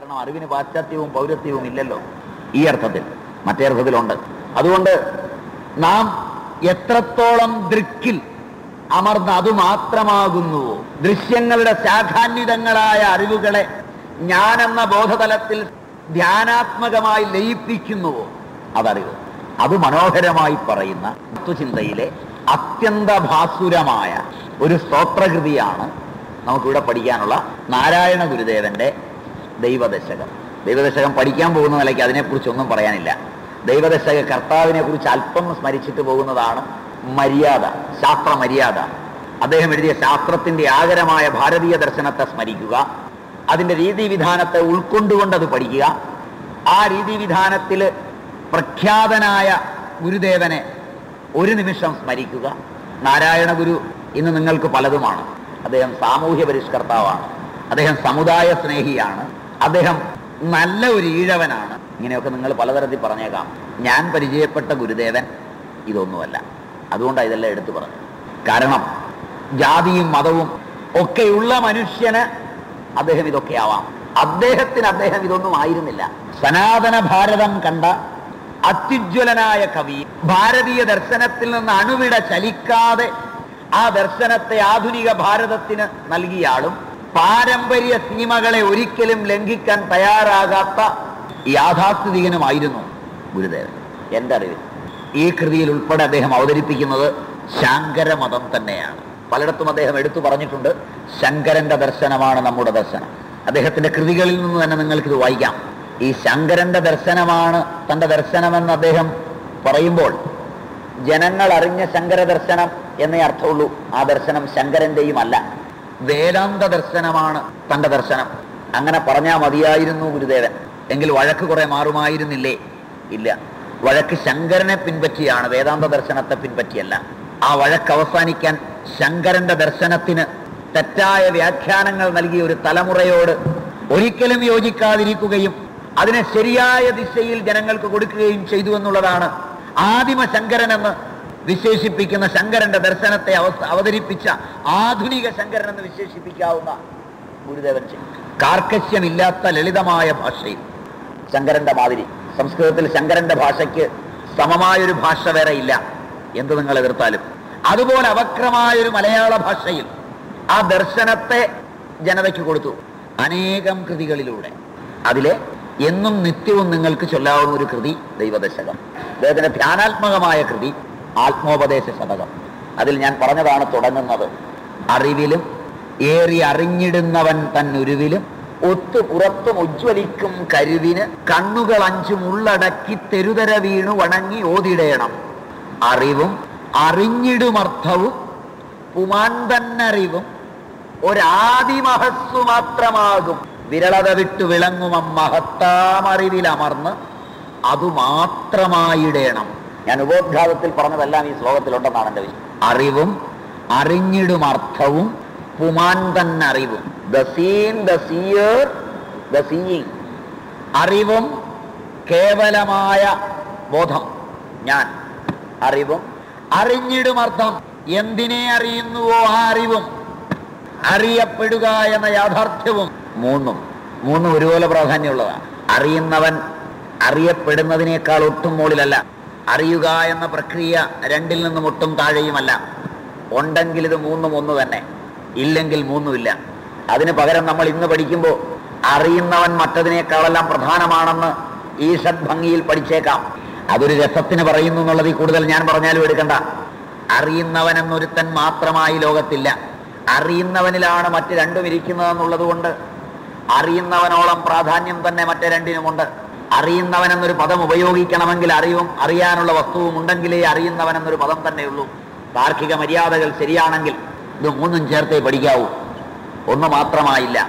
കാരണം അറിവിന് പാശ്ചാത്യവും പൗരത്വവും ഇല്ലല്ലോ. ഈ അർത്ഥത്തിൽ. മറ്റേ അർത്ഥത്തിലുണ്ട്. അതുകൊണ്ട് നാം എത്രത്തോളം ദൃക്കിൽ അമർന്ന് അത് മാത്രമാകുന്നുവോ ദൃശ്യങ്ങളുടെ ശാഖാന്വിതങ്ങളായ അറിവുകളെ ഞാനെന്ന ബോധതലത്തിൽ ധ്യാനാത്മകമായി ലയിപ്പിക്കുന്നുവോ അതറിവ്. അത് മനോഹരമായി പറയുന്ന തത്വചിന്തയിലെ അത്യന്ത ഭാസുരമായ ഒരു സ്തോത്രകൃതിയാണ് നമുക്കിവിടെ പഠിക്കാനുള്ള നാരായണ ഗുരുദേവന്റെ ദൈവദശകം. ദൈവദശകം പഠിക്കാൻ പോകുന്ന നിലയ്ക്ക് അതിനെക്കുറിച്ചൊന്നും പറയാനില്ല. ദൈവദശക കർത്താവിനെ കുറിച്ച് അല്പം സ്മരിച്ചിട്ട് പോകുന്നതാണ് മര്യാദ ശാസ്ത്ര മര്യാദ. അദ്ദേഹം എഴുതിയ ശാസ്ത്രത്തിന്റെ ആകരമായ ഭാരതീയ ദർശനത്തെ സ്മരിക്കുക അതിന്റെ രീതിവിധാനത്തെ ഉൾക്കൊണ്ടുകൊണ്ട് അത് പഠിക്കുക. ആ രീതിവിധാനത്തിൽ പ്രഖ്യാതനായ ഗുരുദേവനെ ഒരു നിമിഷം സ്മരിക്കുക. നാരായണ ഗുരു ഇന്ന് നിങ്ങൾക്ക് പലതുമാണ്. അദ്ദേഹം സാമൂഹ്യ പരിഷ്കർത്താവാണ്. അദ്ദേഹം സമുദായ സ്നേഹിയാണ്. അദ്ദേഹം നല്ല ഒരു ഈഴവനാണ്. ഇങ്ങനെയൊക്കെ നിങ്ങൾ പലതരത്തിൽ പറഞ്ഞേക്കാം. ഞാൻ പരിചയപ്പെട്ട ഗുരുദേവൻ ഇതൊന്നുമല്ല. അതുകൊണ്ടാണ് ഇതെല്ലാം എടുത്തു പറഞ്ഞത്. കാരണം ജാതിയും മതവും ഒക്കെയുള്ള മനുഷ്യന് അദ്ദേഹം ഇതൊക്കെ ആവാം. അദ്ദേഹത്തിന് അദ്ദേഹം ഇതൊന്നും ആയിരുന്നില്ല. സനാതന ഭാരതം കണ്ട അത്യുജ്വലനായ കവി ഭാരതീയ ദർശനത്തിൽ നിന്ന് അണുവിട ചലിക്കാതെ ആ ദർശനത്തെ ആധുനിക ഭാരതത്തിന് നൽകിയ ആളും പാരമ്പര്യ സീമകളെ ഒരിക്കലും ലംഘിക്കാൻ തയ്യാറാകാത്ത യാഥാസ്ഥിതികനുമായിരുന്നു ഗുരുദേവൻ. എന്റെ അറിവിൽ ഈ കൃതിയിൽ ഉൾപ്പെടെ അദ്ദേഹം അവതരിപ്പിക്കുന്നത് ശങ്കരമതം തന്നെയാണ്. പലയിടത്തും അദ്ദേഹം എടുത്തു പറഞ്ഞിട്ടുണ്ട് ശങ്കരന്റെ ദർശനമാണ് നമ്മുടെ ദർശനം. അദ്ദേഹത്തിന്റെ കൃതികളിൽ നിന്ന് തന്നെ നിങ്ങൾക്കിത് വായിക്കാം. ഈ ശങ്കരന്റെ ദർശനമാണ് തന്റെ ദർശനമെന്ന് അദ്ദേഹം പറയുമ്പോൾ ജനങ്ങൾ അറിഞ്ഞ ശങ്കര ദർശനം എന്നേ അർത്ഥമുള്ളൂ. ആ ദർശനം ശങ്കരന്റെയും അല്ല വേദാന്ത ദർശനമാണ് തന്റെ ദർശനം. അങ്ങനെ പറഞ്ഞാൽ മതിയായിരുന്നു ഗുരുദേവൻ. എങ്കിൽ വഴക്ക് കുറെ മാറുമായിരുന്നില്ലേ? ഇല്ല. വഴക്ക് ശങ്കരനെ പിൻപറ്റിയാണ് വേദാന്ത ദർശനത്തെ പിൻപറ്റിയല്ല. ആ വഴക്ക് അവസാനിക്കാൻ ശങ്കരന്റെ ദർശനത്തിന് തെറ്റായ വ്യാഖ്യാനങ്ങൾ നൽകിയ ഒരു തലമുറയോട് ഒരിക്കലും യോജിക്കാതിരിക്കുകയും അതിനെ ശരിയായ ദിശയിൽ ജനങ്ങൾക്ക് കൊടുക്കുകയും ചെയ്തു എന്നുള്ളതാണ് ആദിമ ശങ്കരൻ എന്ന് വിശേഷിപ്പിക്കുന്ന ശങ്കരന്റെ ദർശനത്തെ അവ- അവതരിപ്പിച്ച ആധുനിക ശങ്കരൻ എന്ന് വിശേഷിപ്പിക്കാവുന്ന ഗുരുദേവൻ കാർക്കശ്യമില്ലാത്ത ലളിതമായ ഭാഷയിൽ. ശങ്കരന്റെ മാതിരി. സംസ്കൃതത്തിൽ ശങ്കരന്റെ ഭാഷയ്ക്ക് സമമായൊരു ഭാഷ വേറെ ഇല്ല. എന്ത് നിങ്ങൾ എതിർത്താലും. അതുപോലെ അവക്രമായൊരു മലയാള ഭാഷയിൽ ആ ദർശനത്തെ ജനതയ്ക്ക് കൊടുത്തു. അനേകം കൃതികളിലൂടെ. അതിലെ എന്നും നിത്യവും നിങ്ങൾക്ക് ചൊല്ലാവുന്ന ഒരു കൃതി ദൈവദശകം. അദ്ദേഹത്തിന്റെ ധ്യാനാത്മകമായ കൃതി. ആത്മോപദേശ ശതകം. അതിൽ ഞാൻ പറഞ്ഞതാണ് തുടങ്ങുന്നത്. അറിവിലും ഏറി അറിഞ്ഞിടുന്നവൻ തന്നുരുവിലും ഒത്തു പുറത്തും ഉജ്ജ്വലിക്കും കരുവിന് കണ്ണുകൾ അഞ്ചും ഉള്ളടക്കി തെരുതര വീണു വണങ്ങി ഓതിടേണം. അറിവും അറിഞ്ഞിടുമർത്ഥവും പുമാൻ തന്നറിവും ഒരാദിമഹസ്സു മാത്രമാകും. വിരളത വിട്ടു വിളങ്ങും മഹത്താമറിവിലമർന്ന് അതു മാത്രമായിടേണം ഞാൻ ഉപോദ്ഘാതത്തിൽ പറഞ്ഞതെല്ലാം ഈ ശ്ലോകത്തിലുണ്ടെന്നാണ് എന്റെ വിധി അറിവും അറിഞ്ഞിടും അർത്ഥവും പുമാൻ തന്നറിവും the seen the the seeing അറിവും കേവലമായ ബോധം. ഞാൻ. അറിവും അറിഞ്ഞിടും അർത്ഥം. എന്തിനെ അറിയുന്നുവോ ആ അറിവും? അറിയപ്പെടുക എന്ന യാഥാർത്ഥ്യവും മൂന്നും. മൂന്നും ഒരുപോലെ പ്രാധാന്യമുള്ളതാണ്. അറിയുന്നവൻ അറിയപ്പെടുന്നതിനേക്കാൾ ഒട്ടും മുകളിലല്ല. അറിയുക എന്ന പ്രക്രിയ രണ്ടിൽ നിന്നും ഒട്ടും താഴെയുമല്ല. ഉണ്ടെങ്കിൽ ഇത് മൂന്നും ഒന്ന് തന്നെ. ഇല്ലെങ്കിൽ മൂന്നുമില്ല അതിന് പകരം നമ്മൾ ഇന്ന് പഠിക്കുമ്പോൾ അറിയുന്നവൻ മറ്റതിനേക്കാളെല്ലാം പ്രധാനമാണെന്ന് ഈ ഭംഗിയിൽ പഠിച്ചേക്കാം. അതൊരു രസത്തിന് പറയുന്നു എന്നുള്ളതിൽ കൂടുതൽ ഞാൻ പറഞ്ഞാലും എടുക്കണ്ട. അറിയുന്നവൻ എന്നൊരുത്തൻ മാത്രമായി ലോകത്തില്ല. അറിയുന്നവനിലാണ് മറ്റ് രണ്ടും ഇരിക്കുന്നതെന്നുള്ളത് കൊണ്ട് അറിയുന്നവനോളം പ്രാധാന്യം തന്നെ മറ്റേ രണ്ടിനുമുണ്ട്. അറിയുന്നവൻ എന്നൊരു പദം ഉപയോഗിക്കണമെങ്കിൽ അറിയും അറിയാനുള്ള വസ്തുവും ഉണ്ടെങ്കിലേ അറിയുന്നവൻ എന്നൊരു പദം തന്നെയുള്ളൂ. താർക്കിക മര്യാദകൾ ശരിയാണെങ്കിൽ ഇത് മൂന്നും ചേർത്തേ പഠിക്കാവൂ. ഒന്ന് മാത്രമായില്ല.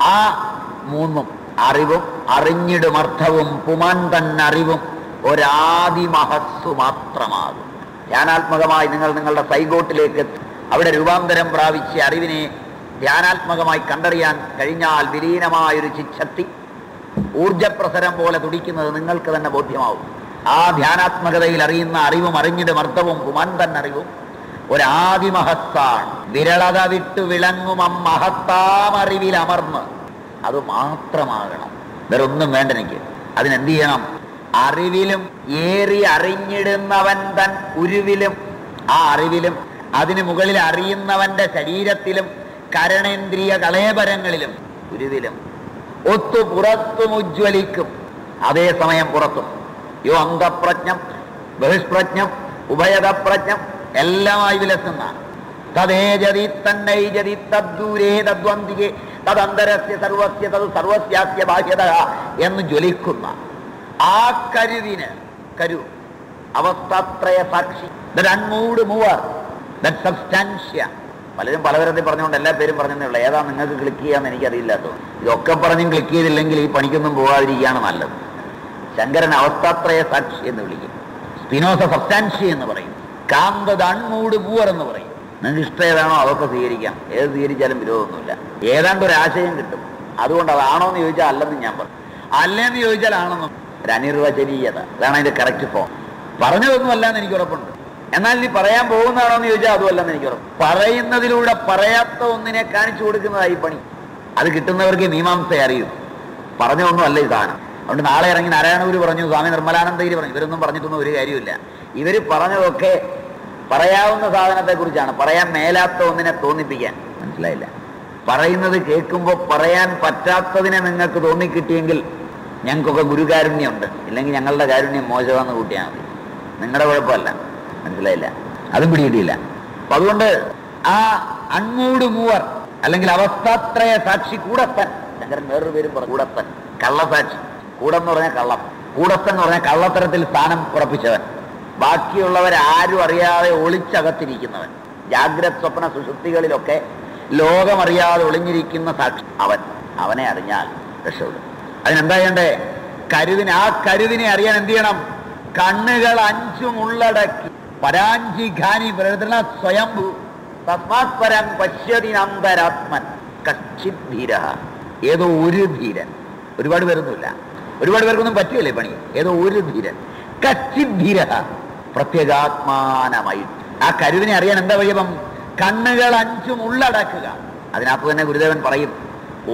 ആ മൂന്നും അറിവും അറിഞ്ഞിടുമർത്ഥവും പുമാൻ തന്നറിവും ഒരാദിമഹസ്സു മാത്രമാകും. ധ്യാനാത്മകമായി നിങ്ങൾ നിങ്ങളുടെ സൈഗോട്ടിലേക്ക് അവിടെ രൂപാന്തരം പ്രാപിച്ച് അറിവിനെ ധ്യാനാത്മകമായി കണ്ടറിയാൻ കഴിഞ്ഞാൽ വിലീനമായൊരു ചിച്ഛക്തി ഊർജപ്രസരം പോലെ തുടിക്കുന്നത് നിങ്ങൾക്ക് തന്നെ ബോധ്യമാവും. ആ ധ്യാനാത്മകതയിൽ അറിയുന്ന അറിവും അറിഞ്ഞിട്ട് മർദ്ദവും കുമാൻ തന്നെ അറിവും ഒരാദിമഹത്താണ് വിരളത വിട്ടു വിളങ്ങും മഹത്താമറിവിൽ അമർന്ന്. അത് മാത്രമാകണം. വേറൊന്നും വേണ്ട എനിക്ക്. അതിനെന്ത് ചെയ്യണം? അറിവിലും ഏറി അറിഞ്ഞിടുന്നവൻ തൻ ഉരുവിലും ആ അറിവിലും അതിനു മുകളിൽ അറിയുന്നവന്റെ ശരീരത്തിലും കരണേന്ദ്രിയ കളേപരങ്ങളിലും ഉരുവിലും ഒത്തു പുറത്തും ഉജ്ജ്വലിക്കും അതേസമയം പുറത്തും. യോ അന്തപ്രജ്ഞം ബഹിഷ്പ്രജ്ഞം ഉഭയതപ്രജ്ഞം എല്ലാമായി വിലസുന്ന. തദേജതി തന്നൈജതി തദ്ദൂരേ തദ്വന്തികെ തദന്തരസ്യ സർവസ്യ തത് സർവസ്യാസ്യ ബാഹ്യത എന്ന് ജ്വലിക്കുന്ന. ആ കരുവിന് കരു അവസ്ഥാത്രയ സാക്ഷി. അൺമൂഡ് മൂവർ ദറ്റ് സബ്സ്റ്റാൻഷ്യ. പലരും പലതരത്തിൽ പറഞ്ഞുകൊണ്ട് എല്ലാ പേരും പറഞ്ഞതേ ഉള്ളൂ. ഏതാ നിങ്ങൾക്ക് ക്ലിക്ക് ചെയ്യാന്ന് എനിക്കറിയില്ലാത്തോ ഇതൊക്കെ പറഞ്ഞും ക്ലിക്ക് ചെയ്തില്ലെങ്കിൽ ഈ പണിക്കൊന്നും പോകാതിരിക്കുകയാണ് നല്ലത്. ശങ്കരൻ അവസ്ഥാത്രയ സാക്ഷി എന്ന് വിളിക്കും. സ്പിനോസ സബ്സ്റ്റാൻഷി എന്ന് പറയും. കാന്തത അൺമൂട് പൂവർ എന്ന് പറയും. നിങ്ങൾക്ക് ഇഷ്ടം ഏതാണോ അതൊക്കെ സ്വീകരിക്കാം. ഏത് സ്വീകരിച്ചാലും വിരോധമൊന്നുമില്ല. ഏതാണ്ട് ഒരു ആശയം കിട്ടും. അതുകൊണ്ട് അതാണോ എന്ന് ചോദിച്ചാൽ അല്ലെന്ന് ഞാൻ പറഞ്ഞു അല്ലെന്ന് ചോദിച്ചാൽ ആണെന്നും ഒരു അനിർവചനീയത. അതാണ് അതിന്റെ കറക്റ്റ് ഫോം പറഞ്ഞതൊന്നും അല്ലാന്ന് എനിക്ക് ഉറപ്പുണ്ട്. എന്നാൽ നീ പറയാൻ പോകുന്നതാണോ എന്ന് ചോദിച്ചാൽ അതുമല്ലെന്ന് എനിക്ക് പറഞ്ഞു പറയുന്നതിലൂടെ പറയാത്ത ഒന്നിനെ കാണിച്ചു കൊടുക്കുന്നതായി പണി. അത് കിട്ടുന്നവർക്ക് മീമാംസ അറിയും. പറഞ്ഞ ഒന്നുമല്ല ഈ സാധനം. അതുകൊണ്ട് നാളെ ഇറങ്ങി നാരായണഗുരു പറഞ്ഞു സ്വാമി നിർമ്മലാനന്ദഗിരി പറഞ്ഞു. ഇവരൊന്നും പറഞ്ഞിട്ടൊന്നും ഒരു കാര്യമില്ല ഇവർ പറഞ്ഞതൊക്കെ പറയാവുന്ന സാധനത്തെക്കുറിച്ചാണ്. പറയാൻ മേലാത്ത ഒന്നിനെ തോന്നിപ്പിക്കാൻ. മനസ്സിലായില്ല? പറയുന്നത് കേൾക്കുമ്പോൾ പറയാൻ പറ്റാത്തതിനെ നിങ്ങൾക്ക് തോന്നിക്കിട്ടിയെങ്കിൽ ഞങ്ങൾക്കൊക്കെ ഗുരുകാരുണ്യമുണ്ട്. ഇല്ലെങ്കിൽ ഞങ്ങളുടെ കാരുണ്യം മോശമാണെന്ന് കൂട്ടിയാൽ മതി. നിങ്ങളുടെ കുഴപ്പമല്ല. മനസ്സിലായില്ല. അതും പിടികിട്ടിയില്ല. അപ്പൊ അതുകൊണ്ട് ആ അങ്ങോട് മൂവർ അല്ലെങ്കിൽ അവസ്ഥാത്രയ സാക്ഷി കൂടത്തൻ ശങ്കരൻ വേറൊരു പേരും പറഞ്ഞു കൂടത്തൻ കള്ളസാക്ഷി. കൂടം എന്ന് പറഞ്ഞാൽ കള്ളം. കൂടത്തൻ എന്ന് പറഞ്ഞാൽ കള്ളത്തരത്തിൽ സ്ഥാനം ഉറപ്പിച്ചവൻ. ബാക്കിയുള്ളവരാരും അറിയാതെ ഒളിച്ചകത്തിരിക്കുന്നവൻ. ജാഗ്രത സ്വപ്ന സുഷുപ്തികളിലൊക്കെ ലോകമറിയാതെ ഒളിഞ്ഞിരിക്കുന്ന സാക്ഷി അവൻ. അവനെ അറിഞ്ഞാൽ രക്ഷപ്പെടും. അതിനെന്താ ചെയ്യണ്ടേ? കരുതിനെ ആ കരുതിനെ അറിയാൻ എന്ത് ചെയ്യണം? കണ്ണുകൾ അഞ്ചും ഉള്ളടക്കി. പരാഞ്ചി പ്രകൃതിന സ്വയംഭു. തസ്മാത് പരം കക്ഷി ധീര. ഏതോ ഒരു ധീരൻ. ഒരുപാട് പേരൊന്നുമില്ല. ഒരുപാട് പേർക്കൊന്നും പറ്റില്ലേ പണി? ഏതോ ഒരു ധീരൻ. കച്ചിധീര പ്രത്യേകാത്മാനമായി. ആ കരുവിനെ അറിയാൻ എന്താ വഴിയപ്പം കണ്ണുകൾ അഞ്ചും ഉള്ളടക്കുക. അതിനകത്ത് തന്നെ ഗുരുദേവൻ പറയും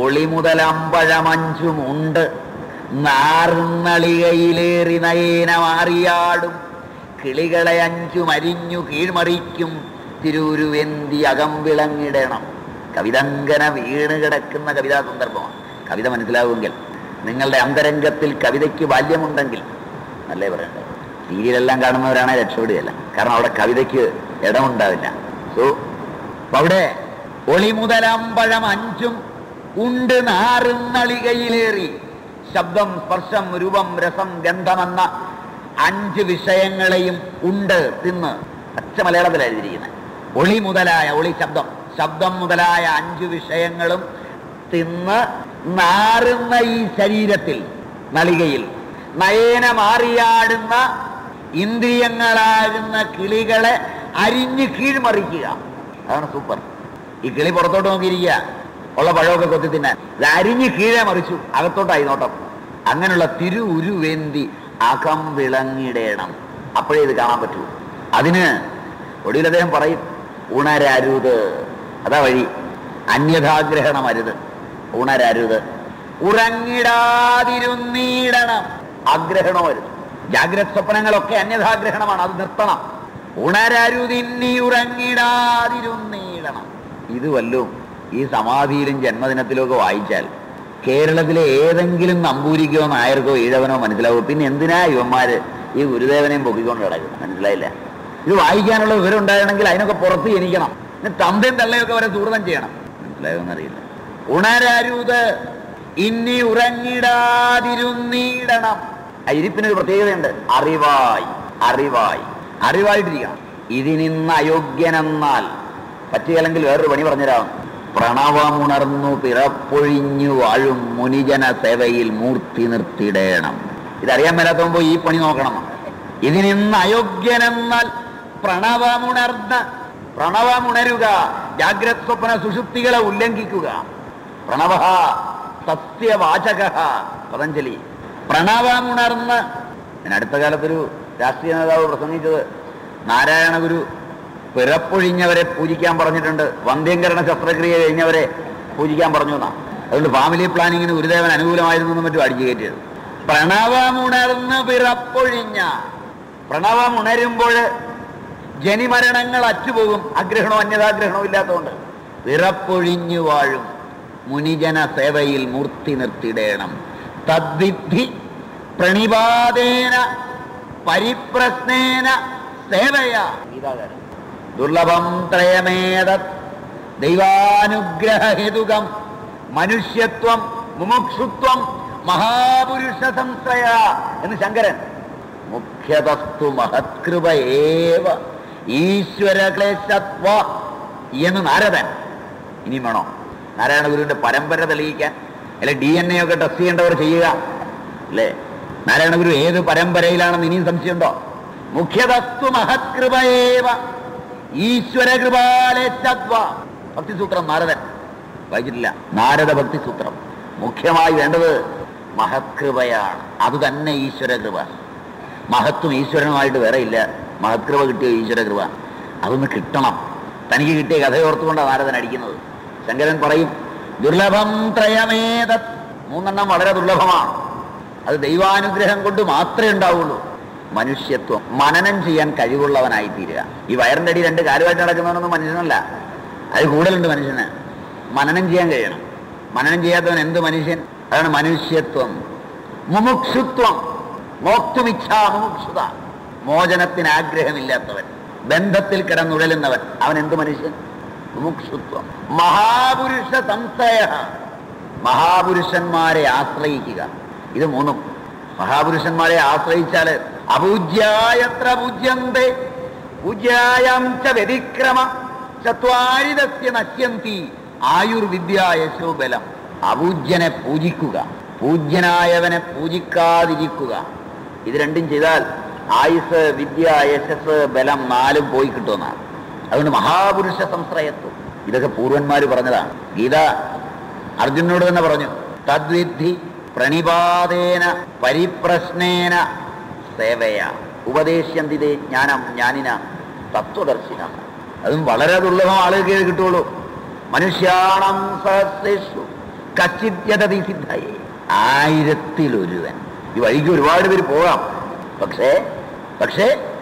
ഒളി അഞ്ചും ഉണ്ട്. നാർന്നളികയിലേറി നയേന മാറിയാടും കിളികളെ അഞ്ചു മരിഞ്ഞു കീഴ്മറിക്കും തിരൂരുവെന്തി അകം വിളങ്ങിടണം. കവിതങ്കന വീണ് കിടക്കുന്ന കവിതാ സന്ദർഭമാണ്. കവിത മനസ്സിലാവുമെങ്കിൽ നിങ്ങളുടെ അന്തരംഗത്തിൽ കവിതയ്ക്ക് ബാല്യമുണ്ടെങ്കിൽ നല്ലേ പറയണ്ട? സീരിയലെല്ലാം കാണുന്നവരാണ് രക്ഷപ്പെടുകയല്ല. കാരണം അവിടെ കവിതയ്ക്ക് ഇടമുണ്ടാവില്ല. സോ അവിടെ ഒളി മുതലമ്പഴം അഞ്ചും ഉണ്ട് നാറുന്നളികയിലേറി ശബ്ദം സ്പർശം രൂപം രസം ഗന്ധമെന്ന അഞ്ച് വിഷയങ്ങളെയും ഉണ്ട് തിന്ന് പച്ച മലയാളത്തിൽ എഴുതിയിരിക്കുന്നത്. ഒളി മുതലായ ഒളി ശബ്ദം. ശബ്ദം മുതലായ അഞ്ച് വിഷയങ്ങളും തിന്ന് നാറുന്ന ഈ ശരീരത്തിൽ നളികയിൽ നയന മാറിയാടുന്ന ഇന്ദ്രിയങ്ങളാകുന്ന കിളികളെ അരിഞ്ഞ് കീഴ്മറിക്കുക. അതാണ് സൂപ്പർ. ഈ കിളി പുറത്തോട്ട് നോക്കിയിരിക്കുക. ഉള്ള പഴമൊക്കെ കൊത്തി തിന്നാൻ. ഇത് അരിഞ്ഞ് കീഴെ മറിച്ചു. അകത്തോട്ടായി നോട്ടം. അങ്ങനെയുള്ള തിരു ഉരുവേന്തി അകം വിളങ്ങിടേണം. അപ്പോഴേ ഇത് കാണാൻ പറ്റൂ. അതിന് ഒടുവിൽ അദ്ദേഹം പറയും ഉണരരുത്. അതാ വഴി. അന്യഥാഗ്രഹണം അരുത് ഉണരരുത്. ഉറങ്ങിടാതിരുന്നീടണം. ആഗ്രഹണോ അരുത് ജാഗ്രത സ്വപ്നങ്ങളൊക്കെ അന്യഥാഗ്രഹണമാണ്. അത് നിർത്തണം. ഉണരരുതിന്നി ഉറങ്ങിടാതിരുന്നീടണം. ഇത് ഈ സമാധിയിലും ജന്മദിനത്തിലും ഒക്കെ വായിച്ചാൽ കേരളത്തിലെ ഏതെങ്കിലും നമ്പൂരിക്കോ നായർക്കോ ഈഴവനോ മനസ്സിലാവും. പിന്നെ എന്തിനാ ഇവന്മാര് ഈ ഗുരുദേവനെയും പൊക്കിക്കൊണ്ട് കിടക്കും മനസ്സിലായില്ല? ഇത് വായിക്കാനുള്ള വിവരം ഉണ്ടാകണമെങ്കിൽ അതിനൊക്കെ പുറത്ത് ജനിക്കണം. തന്തയും തള്ളയൊക്കെ വരെ ദൂരം ചെയ്യണം. മനസ്സിലായോന്നറിയില്ല. ഉണരരുത് ഇനി ഉറങ്ങിടാതിരുന്നീടണം. ഇരിപ്പിനൊരു പ്രത്യേകതയുണ്ട്. അറിവായി അറിവായി അറിവായിട്ടിരിക്കണം. ഇതിനിന്ന് അയോഗ്യനെന്നാൽ പറ്റിയല്ലെങ്കിൽ വേറൊരു പണി പറഞ്ഞുതരാം. പ്രണവമുണർന്നു പിറപ്പൊഴിഞ്ഞു വാഴും മുനിജന സേവയിൽ മൂർത്തി നിർത്തിയിടേണം ഇതറിയാൻ മേലാത്തുമ്പോ ഈ പണി നോക്കണം. ഇതിനിന്ന് അയോഗ്യനെന്നാൽ പ്രണവമുണർന്ന പ്രണവമുണരുക ജാഗ്രത് സ്വപ്ന സുഷുപ്തികളെ ഉല്ലംഘിക്കുക. പ്രണവ സത്യവാചക പതഞ്ജലി. പ്രണവമുണർന്ന് ഞാൻ അടുത്ത കാലത്തൊരു രാഷ്ട്രീയ നേതാവ് പ്രസംഗിച്ചത് നാരായണ ഗുരു പിറപ്പൊഴിഞ്ഞവരെ പൂജിക്കാൻ പറഞ്ഞിട്ടുണ്ട്. വന്ധ്യംകരണ ശസ്ത്രക്രിയ കഴിഞ്ഞവരെ പൂജിക്കാൻ പറഞ്ഞു എന്നാ. അതുകൊണ്ട് ഫാമിലി പ്ലാനിങ്ങിന് ഗുരുദേവൻ അനുകൂലമായിരുന്നു മറ്റും അടിച്ചു കയറ്റിയത്. പ്രണവമുണർന്ന് പിറപ്പൊഴിഞ്ഞ പ്രണവമുണരുമ്പോൾ ജനിമരണങ്ങൾ അറ്റുപോകും. ആഗ്രഹണോ അന്യതാഗ്രഹണവും ഇല്ലാത്തതുകൊണ്ട് പിറപ്പൊഴിഞ്ഞു വാഴും. മുനിജന സേവയിൽ മൂർത്തി നിർത്തിടേണം. തദ്വിദ്ധി പ്രണിപാതേന പരിപ്രശ്നേന സേവയ. ഗീതാകാരൻ. ദുർലഭം ത്രയമേതത്. ദൈവാനുഗ്രഹഹേതുകം മനുഷ്യത്വം മുമുക്ഷുത്വം മഹാപുരുഷ സംശയ എന്ന് ശങ്കരൻ. മുഖ്യതസ്തു മഹത്കൃപ ഏവ ഈശ്വരക്ലേശത്വ എന്ന് നാരദൻ. ഇനി വേണോ? നാരായണ ഗുരുവിന്റെ പരമ്പര തെളിയിക്കാൻ. അല്ലെ ഡി എൻ എ ഒക്കെ ടെസ്റ്റ് ചെയ്യേണ്ടവർ ചെയ്യുക. അല്ലേ നാരായണ ഗുരു ഏത് പരമ്പരയിലാണെന്ന് ഇനിയും സംശയമുണ്ടോ? മുഖ്യതസ്തു മഹത്കൃപയേവ ഈശ്വര കൃപാലേശത്വ ഭക്തിസൂത്രം നാരദൻ. വായിച്ചിട്ടില്ല നാരദ ഭക്തിസൂത്രം. മുഖ്യമായി വേണ്ടത് മഹത്കൃപയാണ്. അത് തന്നെ ഈശ്വര കൃപ മഹത്വം ഈശ്വരനുമായിട്ട് വേറെ ഇല്ല. മഹത്കൃപ കിട്ടിയ ഈശ്വര കൃപ അതൊന്ന് കിട്ടണം. തനിക്ക് കിട്ടിയ കഥയോർത്തുകൊണ്ടാണ് നാരദൻ അടിക്കുന്നത്. ശങ്കരൻ പറയും ദുർലഭം ത്രയമേത മൂന്നെണ്ണം വളരെ ദുർലഭമാണ്. അത് ദൈവാനുഗ്രഹം കൊണ്ട് മാത്രമേ ഉണ്ടാവുള്ളൂ. മനുഷ്യത്വം മനനം ചെയ്യാൻ കഴിവുള്ളവനായി തീരുക. ഈ വയറിന്റെ അടി രണ്ട് കാലുമായിട്ട് നടക്കുന്നവനൊന്നും മനുഷ്യനല്ല. അത് കൂടുതലുണ്ട് മനുഷ്യന്. മനനം ചെയ്യാൻ കഴിയണം. മനനം ചെയ്യാത്തവൻ എന്ത് മനുഷ്യൻ? അതാണ് മനുഷ്യത്വം. മുമുക്ഷുത്വം. മോക്തുമിച്ഛാ മുമുക്ഷുത. മോചനത്തിന് ആഗ്രഹമില്ലാത്തവൻ. ബന്ധത്തിൽ കിടന്നുഴലുന്നവൻ അവൻ എന്ത് മനുഷ്യൻ? മുമുക്ഷുത്വം. മഹാപുരുഷ സംശയ മഹാപുരുഷന്മാരെ ആശ്രയിക്കുക. ഇത് മൂന്നും. മഹാപുരുഷന്മാരെ ആശ്രയിച്ചാൽ അപൂജ്യായത്ര പൂജ്യന്തേ. പൂജ്യായം ച വ്യതിക്രമ. ചത്വാരിതസ്യ നശ്യന്തി ആയുർവിദ്യ യശോബലം അപൂജ്യനെ പൂജിക്കുക. പൂജ്യനായവനെ പൂജിക്കാതിരിക്കുക. ഇത് രണ്ടും ചെയ്താൽ ആയുസ് വിദ്യ യശസ് ബലം നാലും പോയി കിട്ടുമെന്നാണ് അതുകൊണ്ട് മഹാപുരുഷ സംശ്രയത്വം. ഇതൊക്കെ പൂർവന്മാർ പറഞ്ഞതാണ്. ഗീത അർജുനോട് തന്നെ പറഞ്ഞു. തദ്വിധി പ്രണിപാതേന പരിപ്രശ്നേന സേവയ. ഉപദേശന്തിതേ ജ്ഞാനം ജ്ഞാനിന തത്വദർശിന. അതും വളരെ ദുർലഭം ആളുകൾക്ക് കിട്ടുള്ളൂ മനുഷ്യാണം സഹസ്രേഷു. കച്ചിത്യതീ സിദ്ധയെ. ആയിരത്തിലൊരുവൻ. ഈ വഴിക്ക് ഒരുപാട് പേര് പോകാം. പക്ഷേ പക്ഷേ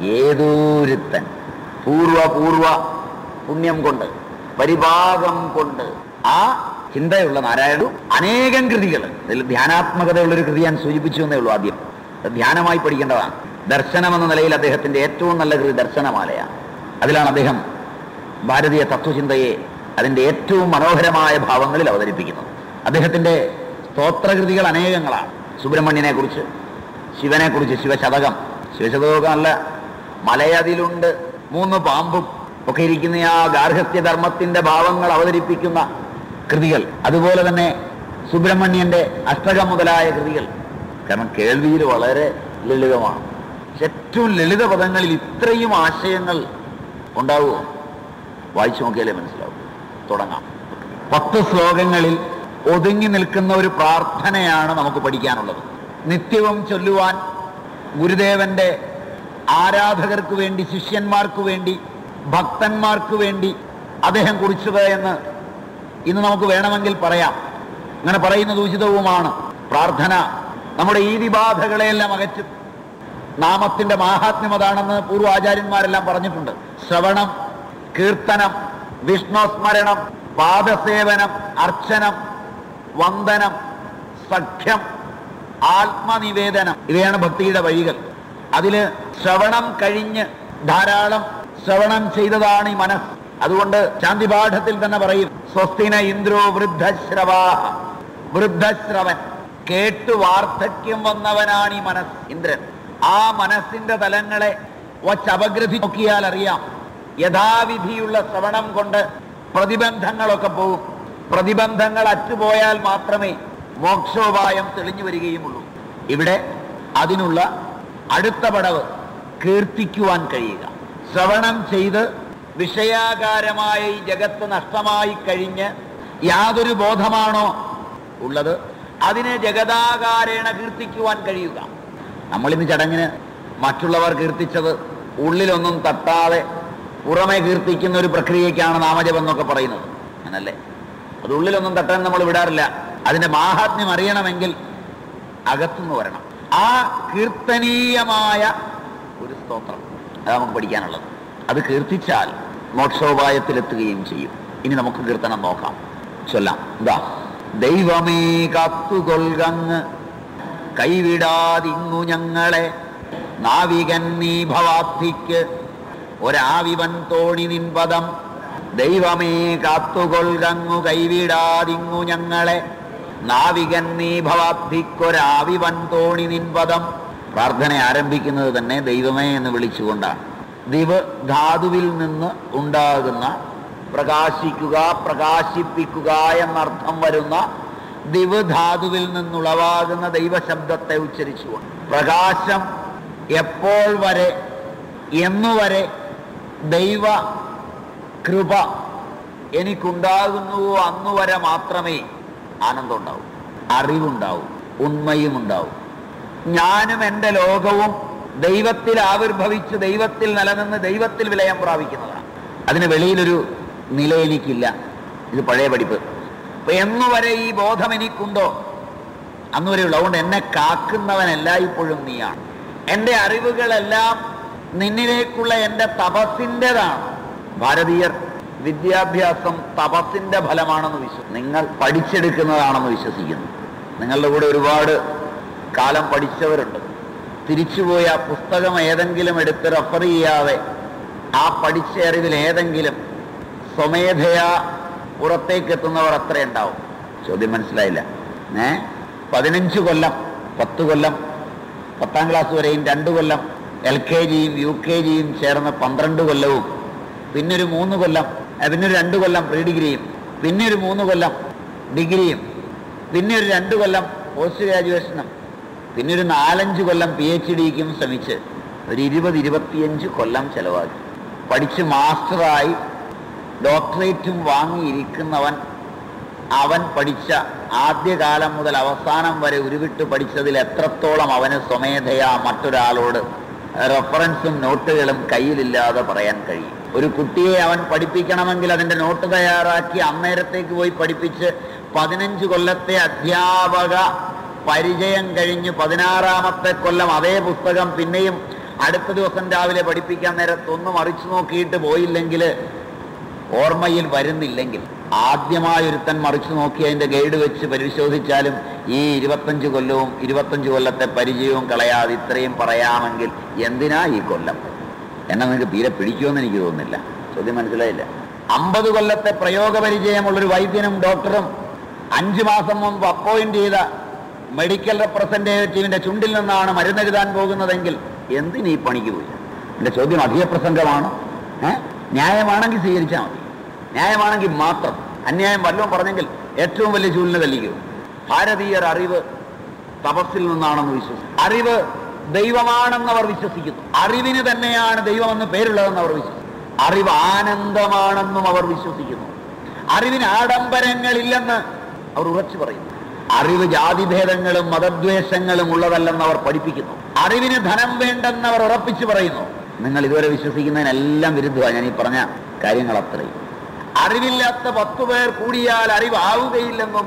ഏതോരുത്തൻ? പൂർവ പൂർവ പുണ്യം കൊണ്ട് പരിഭാഗം കൊണ്ട്. ആ ചിന്തയുള്ള നാരായണു അനേകം കൃതികൾ. ഇതിൽ ധ്യാനാത്മകതയുള്ള ഒരു കൃതി ഞാൻ സൂചിപ്പിച്ചു എന്നേ ഉള്ളൂ ആദ്യം. ധ്യാനമായി പഠിക്കേണ്ടതാണ്. ദർശനം എന്ന നിലയിൽ അദ്ദേഹത്തിന്റെ ഏറ്റവും നല്ല കൃതി ദർശനമാലയാണ്. അതിലാണ് അദ്ദേഹം ഭാരതീയ തത്വചിന്തയെ അതിന്റെ ഏറ്റവും മനോഹരമായ ഭാവങ്ങളിൽ അവതരിപ്പിക്കുന്നത്. അദ്ദേഹത്തിന്റെ സ്തോത്രകൃതികൾ അനേകങ്ങളാണ്. സുബ്രഹ്മണ്യനെക്കുറിച്ച് ശിവനെക്കുറിച്ച് ശിവനെ കുറിച്ച് ശിവശതകം. ശിവശതകമൊക്കെ നല്ല മലയതിലുണ്ട്. മൂന്ന് പാമ്പും ഒക്കെ ഇരിക്കുന്ന ആ ഗാർഹസ്ഥ്യധർമ്മത്തിന്റെ ഭാവങ്ങൾ അവതരിപ്പിക്കുന്ന കൃതികൾ. അതുപോലെ തന്നെ സുബ്രഹ്മണ്യന്റെ അഷ്ടകം മുതലായ കൃതികൾ. കാരണം കേൾവിയിൽ വളരെ ലളിതമാണ്. ഏറ്റവും ലളിത പദങ്ങളിൽ ഇത്രയും ആശയങ്ങൾ ഉണ്ടാവുമോ വായിച്ചു നോക്കിയാലേ മനസ്സിലാവും. തുടങ്ങാം. പത്ത് ശ്ലോകങ്ങളിൽ ഒതുങ്ങി നിൽക്കുന്ന ഒരു പ്രാർത്ഥനയാണ് നമുക്ക് പഠിക്കാനുള്ളത്. നിത്യവും ചൊല്ലുവാൻ ഗുരുദേവന്റെ ആരാധകർക്ക് വേണ്ടി ശിഷ്യന്മാർക്ക് വേണ്ടി ഭക്തന്മാർക്ക് വേണ്ടി അദ്ദേഹം കുറിച്ചത് എന്ന് ഇന്ന് നമുക്ക് വേണമെങ്കിൽ പറയാം. അങ്ങനെ പറയുന്നത് ഉചിതവുമാണ്. പ്രാർത്ഥന നമ്മുടെ ഈ വിബാധകളെയെല്ലാം അകറ്റും. നാമത്തിന്റെ മാഹാത്മ്യം അതാണെന്ന് പൂർവാചാര്യന്മാരെല്ലാം പറഞ്ഞിട്ടുണ്ട്. ശ്രവണം കീർത്തനം വിഷ്ണുസ്മരണം പാദസേവനം അർച്ചനം വന്ദനം സഖ്യം ആത്മനിവേദനം ഇവയാണ് ഭക്തിയുടെ വഴികൾ. അതിൽ ശ്രവണം കഴിഞ്ഞ് ധാരാളം ശ്രവണം ചെയ്തതാണ് ഈ മനസ്സ്. അതുകൊണ്ട് ശാന്തിപാഠത്തിൽ തന്നെ പറയും സ്വസ്തിന ഇന്ദ്രോ വൃദ്ധശ്രവാഹ. വൃദ്ധശ്രവൻ. കേട്ടു വാർദ്ധക്യം വന്നവനാണ് ഈ മനസ് ഇന്ദ്രൻ. ആ മനസ്സിന്റെ തലങ്ങളെ വച്ചപഗ്രഥി നോക്കിയാൽ അറിയാം. യഥാവിധിയുള്ള ശ്രവണം കൊണ്ട് പ്രതിബന്ധങ്ങളൊക്കെ പോകും പ്രതിബന്ധങ്ങൾ അറ്റുപോയാൽ മാത്രമേ മോക്ഷോപായം തെളിഞ്ഞു വരികയുമുള്ളൂ. ഇവിടെ അതിനുള്ള അടുത്ത പടവ് കീർത്തിക്കുവാൻ കഴിയുക. ശ്രവണം ചെയ്ത് വിഷയാകാരമായ ഈ ജഗത്ത് നഷ്ടമായി കഴിഞ്ഞ് യാതൊരു ബോധമാണോ ഉള്ളത്? അതിനെ ജഗതാകാരേണ കീർത്തിക്കുവാൻ കഴിയുക. നമ്മളിന്ന് ചടങ്ങിന് മറ്റുള്ളവർ കീർത്തിച്ചത് ഉള്ളിലൊന്നും തട്ടാതെ പുറമെ കീർത്തിക്കുന്ന ഒരു പ്രക്രിയയ്ക്കാണ് നാമജപം എന്നൊക്കെ പറയുന്നത്. അങ്ങനല്ലേ? അത് ഉള്ളിലൊന്നും തട്ടാൻ നമ്മൾ വിടാറില്ല. അതിന്റെ മാഹാത്മ്യം അറിയണമെങ്കിൽ അകത്തുനിന്ന് വരണം. ആ കീർത്തനീയമായ ഒരു സ്തോത്രം അത് നമുക്ക് പഠിക്കാനുള്ളത്. അത് കീർത്തിച്ചാൽ മോക്ഷോപായത്തിലെത്തുകയും ചെയ്യും. ഇനി നമുക്ക് കീർത്തനം നോക്കാം. ചൊല്ലാം. എന്താ ദൈവമേ കാത്തുകൊൽകങ്ങ് കൈവിടാതിങ്ങു ഞങ്ങളെ. നാവികൻ നീ ഭവാബ്ധിക്ക്. ഒരാവിവൻ തോണി നിൻപദം. ദൈവമേ കാത്തുകൊൽകങ്ങു കൈവിടാതിങ്ങു ഞങ്ങളെ. നാവികൻ നീ ഭവാബ്ധിക്കൊരാവിവൻ തോണി നിൻപദം. പ്രാർത്ഥന ആരംഭിക്കുന്നത് തന്നെ ദൈവമേ എന്ന് വിളിച്ചുകൊണ്ടാണ്. ദിവ് ധാതുവിൽ നിന്ന് ഉണ്ടാകുന്ന പ്രകാശിക്കുക പ്രകാശിപ്പിക്കുക എന്നർത്ഥം വരുന്ന ദിവധാതുവിൽ നിന്നുളവാകുന്ന ദൈവശബ്ദത്തെ ഉച്ചരിച്ചുകൊണ്ട്. പ്രകാശം എപ്പോൾ വരെ എന്നുവരെ ദൈവ കൃപ എനിക്കുണ്ടാകുന്നുവോ അന്നുവരെ മാത്രമേ ആനന്ദം ഉണ്ടാവും അറിവുണ്ടാവും ഉണ്മയും ഉണ്ടാവും ഞാനും എന്റെ ലോകവും ദൈവത്തിൽ ആവിർഭവിച്ച് ദൈവത്തിൽ നിലനിന്ന് ദൈവത്തിൽ വിലയം പ്രാപിക്കുന്നതാണ് അതിന് വെളിയിലൊരു നില എനിക്കില്ല ഇത് പഴയ പഠിപ്പ്. അപ്പൊ എന്നുവരെ ഈ ബോധം എനിക്കുണ്ടോ? അന്നുവരെയുള്ള അതുകൊണ്ട് എന്നെ കാക്കുന്നവൻ ഇപ്പോഴും നീയാണ്. എന്റെ അറിവുകളെല്ലാം നിന്നിലേക്കുള്ള എന്റെ തപസ്സിന്റെതാണ് ഭാരതീയർ വിദ്യാഭ്യാസം തപസ്സിന്റെ ഫലമാണെന്ന് വിശ്വസിക്കും നിങ്ങൾ പഠിച്ചെടുക്കുന്നതാണെന്ന് വിശ്വസിക്കുന്നു. നിങ്ങളുടെ കൂടെ ഒരുപാട് കാലം പഠിച്ചവരുണ്ട്. തിരിച്ചുപോയി ആ പുസ്തകം ഏതെങ്കിലും എടുത്ത് റെഫർ ചെയ്യാതെ ആ പഠിച്ച അറിവിൽ ഏതെങ്കിലും സ്വമേധയാ പുറത്തേക്ക് എത്തുന്നവർ അത്ര ഉണ്ടാവും. ചോദ്യം മനസ്സിലായില്ല. ഏ? പതിനഞ്ച് കൊല്ലം പത്ത് കൊല്ലം പത്താം ക്ലാസ് വരെയും രണ്ട് കൊല്ലം എൽ കെ ജിയും യു കെ ജിയും ചേർന്ന് പന്ത്രണ്ട് കൊല്ലവും പിന്നൊരു മൂന്ന് കൊല്ലം പിന്നൊരു രണ്ട് കൊല്ലം പ്രീ ഡിഗ്രിയും പിന്നെ ഒരു മൂന്ന് കൊല്ലം ഡിഗ്രിയും പിന്നെ ഒരു രണ്ട് കൊല്ലം പോസ്റ്റ് ഗ്രാജുവേഷനും പിന്നെ ഒരു നാലഞ്ച് കൊല്ലം പി എച്ച് ഡിക്കും ശ്രമിച്ച് ഒരു ഇരുപത് ഇരുപത്തിയഞ്ച് കൊല്ലം ചെലവാക്കി. പഠിച്ച് മാസ്റ്ററായി ഡോക്ടറേറ്റും വാങ്ങിയിരിക്കുന്നവൻ അവൻ പഠിച്ച ആദ്യകാലം മുതൽ അവസാനം വരെ ഉരുവിട്ട് പഠിച്ചതിൽ എത്രത്തോളം അവന് സ്വമേധയാ മറ്റൊരാളോട് റെഫറൻസും നോട്ടുകളും കയ്യിലില്ലാതെ പറയാൻ കഴിയും. ഒരു കുട്ടിയെ അവൻ പഠിപ്പിക്കണമെങ്കിൽ അതിന്റെ നോട്ട് തയ്യാറാക്കി അന്നേരത്തേക്ക് പോയി പഠിപ്പിച്ച് പതിനഞ്ച് കൊല്ലത്തെ അധ്യാപക പരിചയം കഴിഞ്ഞ് പതിനാറാമത്തെ കൊല്ലം അതേ പുസ്തകം പിന്നെയും അടുത്ത ദിവസം രാവിലെ പഠിപ്പിക്കാൻ നേരത്ത് അറിച്ചു നോക്കിയിട്ട് പോയില്ലെങ്കിൽ ഓർമ്മയിൽ വരുന്നില്ലെങ്കിൽ ആദ്യമായൊരുത്തൻ മറിച്ചു നോക്കി അതിന്റെ ഗൈഡ് വെച്ച് പരിശോധിച്ചാലും ഈ ഇരുപത്തഞ്ച് കൊല്ലവും ഇരുപത്തഞ്ച് കൊല്ലത്തെ പരിചയവും കളയാതെ ഇത്രയും പറയാമെങ്കിൽ എന്തിനാ ഈ കൊല്ലം? എന്നെ നിങ്ങൾക്ക് തീരെ പിടിക്കുമെന്ന് എനിക്ക് തോന്നുന്നില്ല. ചോദ്യം മനസ്സിലായില്ല. അമ്പത് കൊല്ലത്തെ പ്രയോഗ പരിചയമുള്ളൊരു വൈദ്യനും ഡോക്ടറും അഞ്ചു മാസം മുമ്പ് അപ്പോയിന്റ് ചെയ്ത മെഡിക്കൽ റെപ്രസെന്റേറ്റീവിന്റെ ചുണ്ടിൽ നിന്നാണ് മരുന്നെഴുതാൻ പോകുന്നതെങ്കിൽ എന്തിനീ പണിക്ക് പോയി? എന്റെ ചോദ്യം അധിക പ്രസംഗമാണ് ഏഹ് ന്യായമാണെങ്കിൽ സ്വീകരിച്ചാൽ മതി. ന്യായമാണെങ്കിൽ മാത്രം. അന്യായം വല്ലതും പറഞ്ഞെങ്കിൽ ഏറ്റവും വലിയ ചൂലിനെ തല്ലിക്കും. ഭാരതീയർ അറിവ് തപസ്സിൽ നിന്നാണെന്ന് വിശ്വസിക്കും. അറിവ് ദൈവമാണെന്ന് അവർ വിശ്വസിക്കുന്നു. അറിവിന് തന്നെയാണ് ദൈവമെന്ന് പേരുള്ളതെന്ന് അവർ വിശ്വസിക്കുന്നു. അറിവ് ആനന്ദമാണെന്നും അവർ വിശ്വസിക്കുന്നു. അറിവിന് ആഡംബരങ്ങളില്ലെന്ന് അവർ ഉറച്ചു പറയുന്നു. അറിവ് ജാതിഭേദങ്ങളും മതദ്വേഷങ്ങളും ഉള്ളതല്ലെന്ന് അവർ പഠിപ്പിക്കുന്നു. അറിവിന് ധനം വേണ്ടെന്ന് അവർ ഉറപ്പിച്ചു പറയുന്നു. നിങ്ങൾ ഇതുവരെ വിശ്വസിക്കുന്നതിനെല്ലാം വിരുദ്ധമാണ് ഞാൻ ഈ പറഞ്ഞ കാര്യങ്ങൾ അത്രയും. അറിവില്ലാത്ത പത്തു പേർ കൂടിയാൽ അറിവാവുകയില്ലെന്നും